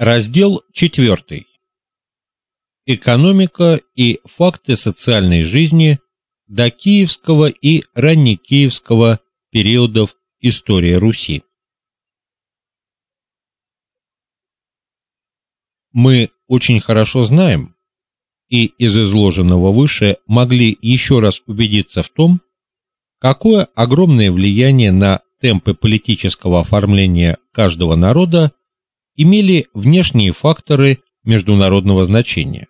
Раздел 4. Экономика и факты социальной жизни до киевского и раннекиевского периодов истории Руси. Мы очень хорошо знаем и из изложенного выше могли еще раз убедиться в том, какое огромное влияние на темпы политического оформления каждого народа имели внешние факторы международного значения.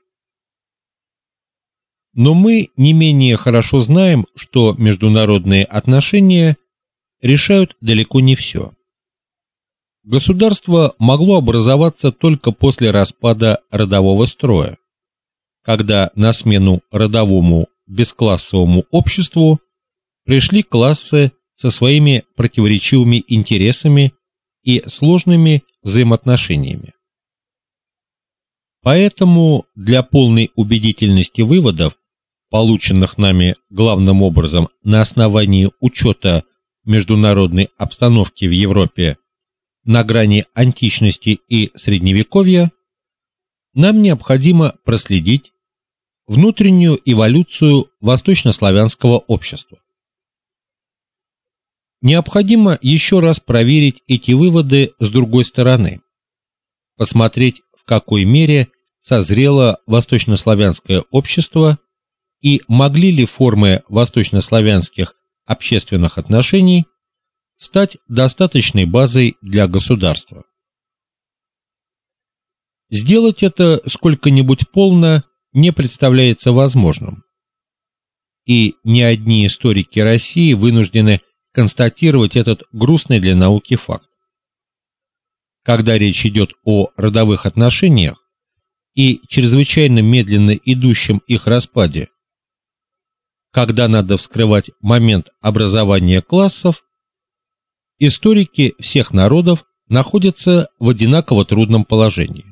Но мы не менее хорошо знаем, что международные отношения решают далеко не все. Государство могло образоваться только после распада родового строя, когда на смену родовому бесклассовому обществу пришли классы со своими противоречивыми интересами и сложными взаимоотношениями. Поэтому для полной убедительности выводов, полученных нами главным образом на основании учета международной обстановки в Европе на грани античности и средневековья, нам необходимо проследить внутреннюю эволюцию восточнославянского общества. Необходимо еще раз проверить эти выводы с другой стороны. Посмотреть, в какой мере созрело восточнославянское общество и могли ли формы восточнославянских общественных отношений стать достаточной базой для государства. Сделать это сколько-нибудь полно не представляется возможным. И не одни историки России вынуждены констатировать этот грустный для науки факт. Когда речь идет о родовых отношениях и чрезвычайно медленно идущем их распаде, когда надо вскрывать момент образования классов, историки всех народов находятся в одинаково трудном положении.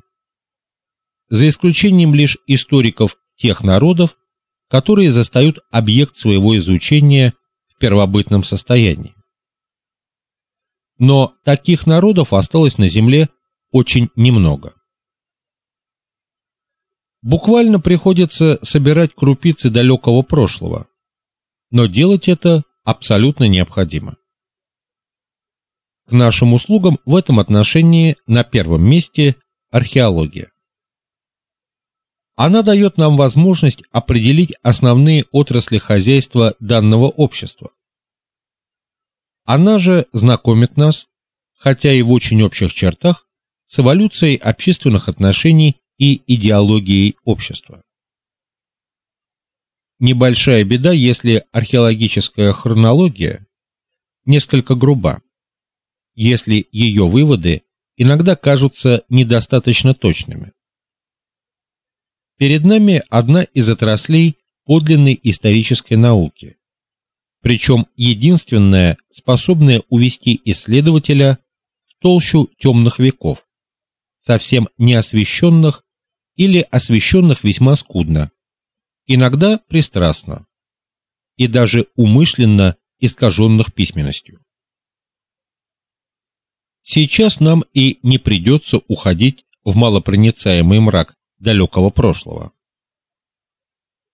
За исключением лишь историков тех народов, которые застают объект своего изучения первобытном состоянии. Но таких народов осталось на земле очень немного. Буквально приходится собирать крупицы далекого прошлого, но делать это абсолютно необходимо. К нашим услугам в этом отношении на первом месте археология. Она дает нам возможность определить основные отрасли хозяйства данного общества. Она же знакомит нас, хотя и в очень общих чертах, с эволюцией общественных отношений и идеологией общества. Небольшая беда, если археологическая хронология несколько груба, если ее выводы иногда кажутся недостаточно точными. Перед нами одна из отраслей подлинной исторической науки. Причем единственная, способная увести исследователя в толщу темных веков, совсем не освещенных или освещенных весьма скудно, иногда пристрастно и даже умышленно искаженных письменностью. Сейчас нам и не придется уходить в малопроницаемый мрак далекого прошлого.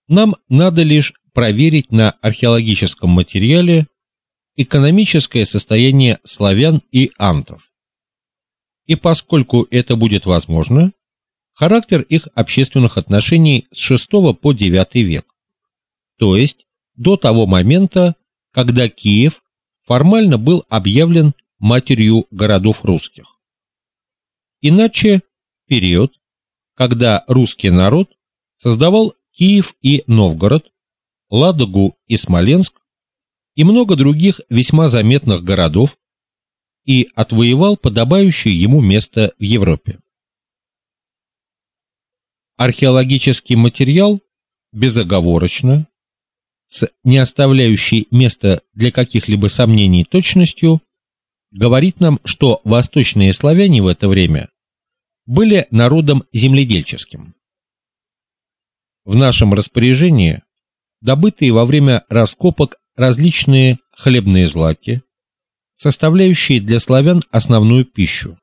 Нам надо лишь проверить на археологическом материале экономическое состояние славян и антов. И поскольку это будет возможно, характер их общественных отношений с VI по IX век, то есть до того момента, когда Киев формально был объявлен матерью городов русских. Иначе период, когда русский народ создавал Киев и Новгород, Ладогу и Смоленск и много других весьма заметных городов и отвоевал подобающее ему место в Европе. Археологический материал безоговорочно с не оставляющей места для каких-либо сомнений точностью говорит нам, что восточные славяне в это время были народом земледельческим. В нашем распоряжении добытые во время раскопок различные хлебные злаки, составляющие для славян основную пищу.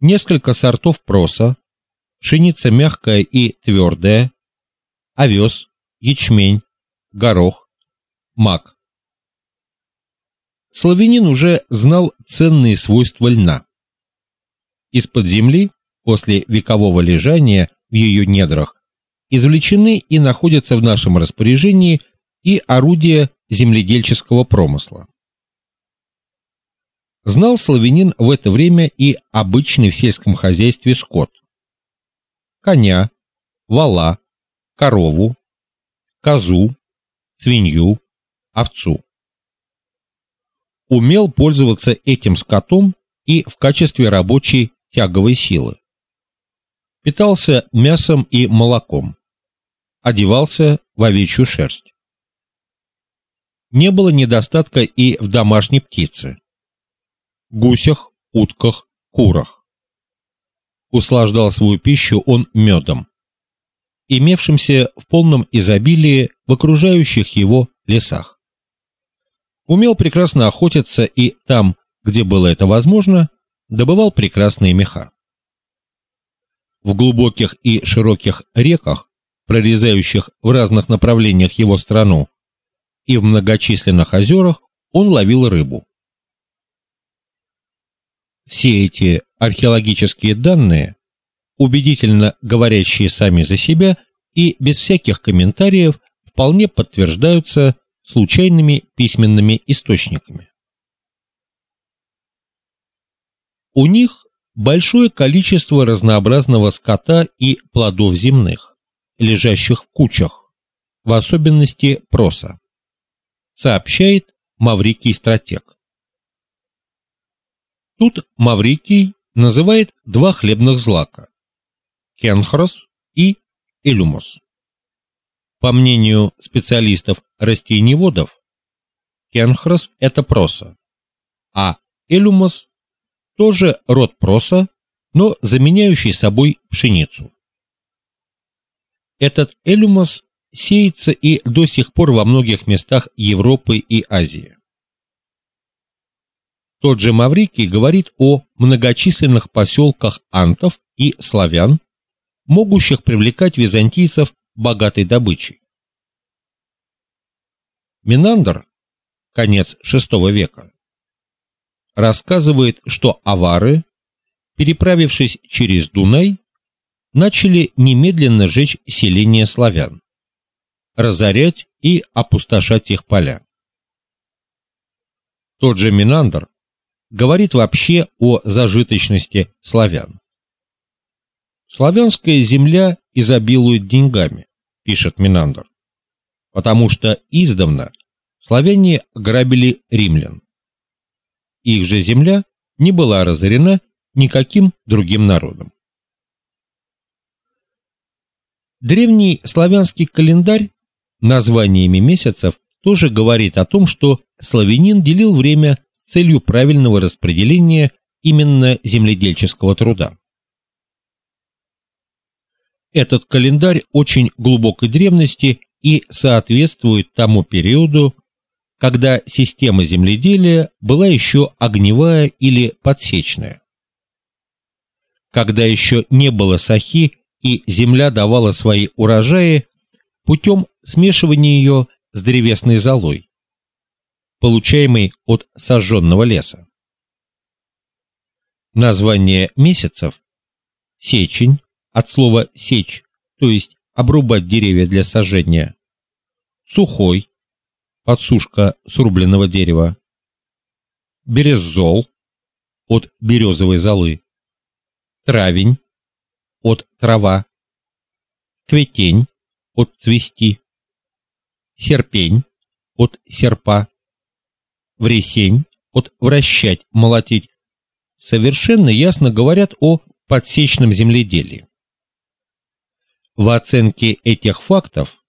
несколько сортов проса, пшеница мягкая и твердая, овес, ячмень, горох, мак. Славянин уже знал ценные свойства льна. Из-под земли, после векового лежания в ее недрах, извлечены и находятся в нашем распоряжении и орудия земледельческого промысла. Знал славянин в это время и обычный в сельском хозяйстве скот. Коня, вала, корову, козу, свинью, овцу. Умел пользоваться этим скотом и в качестве рабочей тяговой силы. Питался мясом и молоком. Одевался в овечью шерсть. Не было недостатка и в домашней птице. Гусях, утках, курах. Услаждал свою пищу он медом имевшимся в полном изобилии в окружающих его лесах. Умел прекрасно охотиться и там, где было это возможно, добывал прекрасные меха. В глубоких и широких реках, прорезающих в разных направлениях его страну, и в многочисленных озерах он ловил рыбу. Все эти археологические данные убедительно говорящие сами за себя и без всяких комментариев вполне подтверждаются случайными письменными источниками. У них большое количество разнообразного скота и плодов земных, лежащих в кучах, в особенности проса, сообщает Маврикий стратег. Тут Маврикий называет два хлебных злака Кенхрос и Элюмос. По мнению специалистов растениеводов, Кенхрос это проса, а Элюмос тоже род проса, но заменяющий собой пшеницу. Этот элюмос сеется и до сих пор во многих местах Европы и Азии. Тот же Маврикий говорит о многочисленных поселках антов и славян, могущих привлекать византийцев богатой добычей. Минандр, конец VI века, рассказывает, что авары, переправившись через Дунай, начали немедленно жечь селения славян, разорять и опустошать их поля. Тот же Минандр говорит вообще о зажиточности славян. Славянская земля изобилует деньгами, пишет Минандр, потому что издавна славяне грабили римлян. Их же земля не была разорена никаким другим народом. Древний славянский календарь названиями месяцев тоже говорит о том, что славянин делил время с целью правильного распределения именно земледельческого труда. Этот календарь очень глубокой древности и соответствует тому периоду, когда система земледелия была еще огневая или подсечная. Когда еще не было сахи и земля давала свои урожаи путем смешивания ее с древесной золой, получаемой от сожженного леса. Название месяцев сечень, от слова сечь, то есть обрубать деревья для сожжения. Сухой подсушка срубленного дерева. Береззол от березовой золы. Травень от трава. Цветень от цвести. Серпень от серпа. Вресень от вращать, молотить. Совершенно ясно говорят о подсечном земледелии. В оценке этих фактов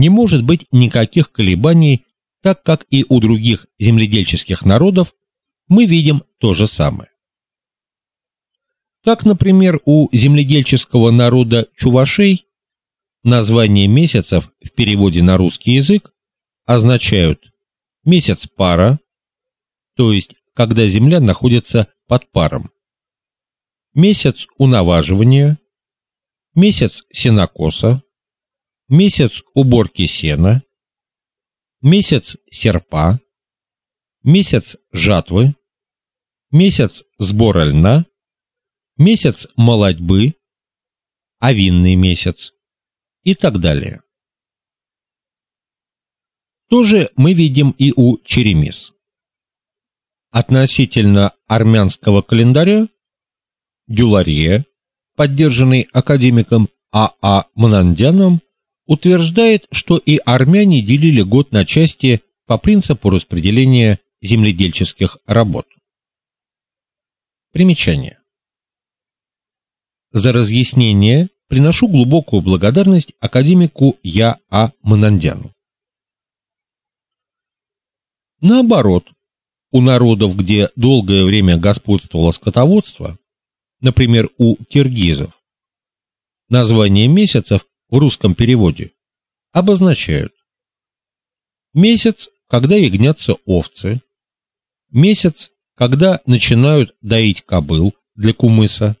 не может быть никаких колебаний, так как и у других земледельческих народов мы видим то же самое. Так, например, у земледельческого народа чувашей названия месяцев в переводе на русский язык означают месяц пара, то есть когда земля находится под паром. месяц унаваживания, месяц сенокоса, месяц уборки сена, месяц серпа, месяц жатвы, месяц сбора льна, месяц молодьбы, овинный месяц и так далее. То же мы видим и у черемис. Относительно армянского календаря Дюларье, поддержанный академиком А.А. А Мнандяном, утверждает, что и армяне делили год на части по принципу распределения земледельческих работ. Примечание. За разъяснение приношу глубокую благодарность академику Я.А. Мнандяну. Наоборот, у народов, где долгое время господствовало скотоводство, например, у киргизов, названия месяцев в русском переводе обозначают. Месяц, когда ягнятся овцы, месяц, когда начинают доить кобыл для кумыса,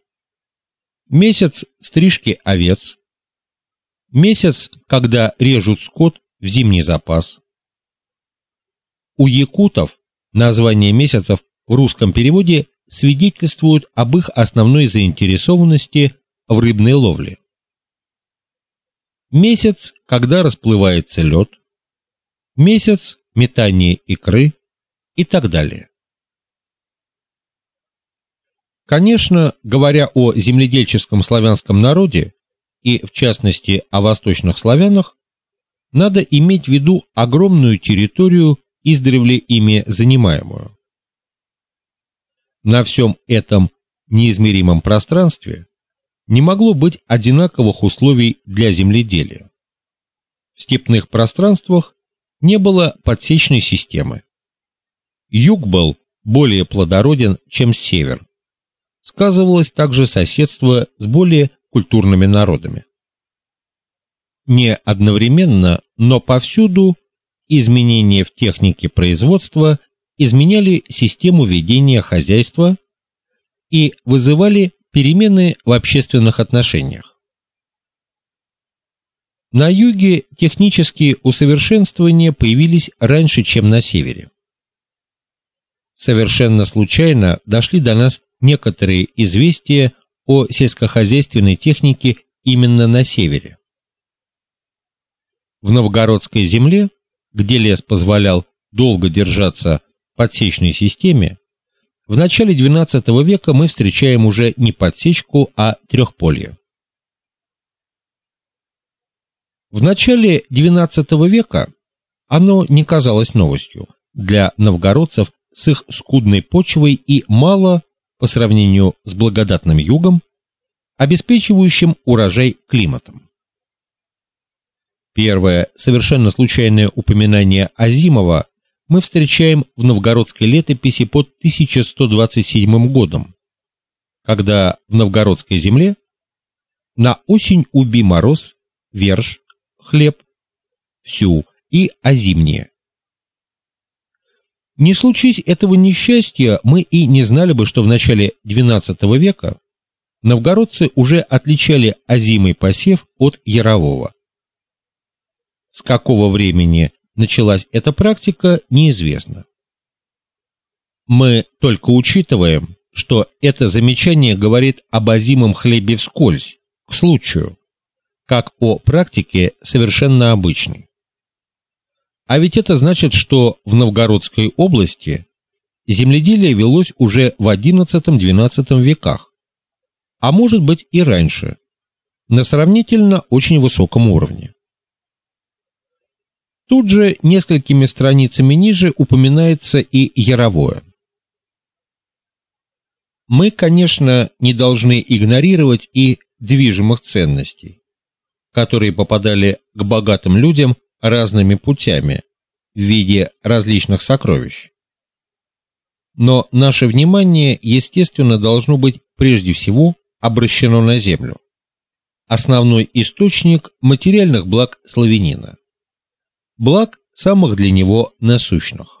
месяц стрижки овец, месяц, когда режут скот в зимний запас, у якутов названия месяцев в русском переводе свидетельствуют об их основной заинтересованности в рыбной ловле. Месяц, когда расплывается лед, месяц метание икры и так далее. Конечно, говоря о земледельческом славянском народе и в частности о восточных славянах, надо иметь в виду огромную территорию издревле ими занимаемую. На всем этом неизмеримом пространстве не могло быть одинаковых условий для земледелия. В степных пространствах не было подсечной системы. Юг был более плодороден, чем север. Сказывалось также соседство с более культурными народами. Не одновременно, но повсюду изменения в технике производства изменяли систему ведения хозяйства и вызывали перемены в общественных отношениях. На юге технические усовершенствования появились раньше, чем на севере. Совершенно случайно дошли до нас некоторые известия о сельскохозяйственной технике именно на севере. В новгородской земле где лес позволял долго держаться подсечной системе, в начале XII века мы встречаем уже не подсечку, а трехполье. В начале XII века оно не казалось новостью для новгородцев с их скудной почвой и мало по сравнению с благодатным югом, обеспечивающим урожай климатом. Первое совершенно случайное упоминание Азимова мы встречаем в новгородской летописи под 1127 годом, когда в новгородской земле на осень уби мороз, верш, хлеб, всю и озимнее. Не случись этого несчастья, мы и не знали бы, что в начале XII века новгородцы уже отличали озимый посев от ярового. С какого времени началась эта практика, неизвестно. Мы только учитываем, что это замечание говорит об озимом хлебе вскользь, к случаю, как о практике совершенно обычной. А ведь это значит, что в Новгородской области земледелие велось уже в XI-XII веках, а может быть и раньше, на сравнительно очень высоком уровне. Тут же несколькими страницами ниже упоминается и Яровое. Мы, конечно, не должны игнорировать и движимых ценностей, которые попадали к богатым людям разными путями в виде различных сокровищ. Но наше внимание, естественно, должно быть прежде всего обращено на землю. Основной источник материальных благ славянина благ самых для него насущных.